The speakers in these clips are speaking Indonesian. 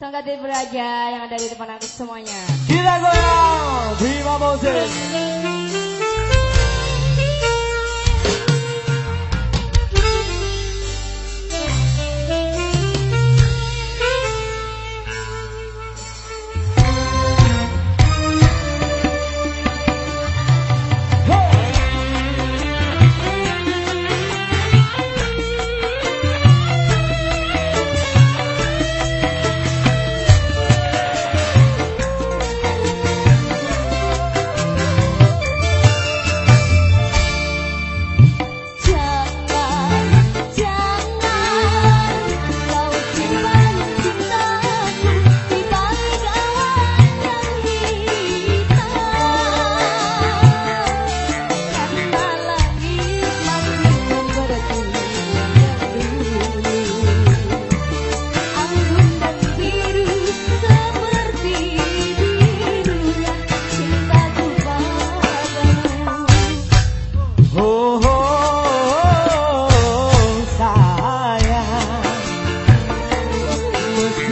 Tongkat beraja yang ada di depan aku semuanya. Kita goyang, terima Moses.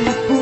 aku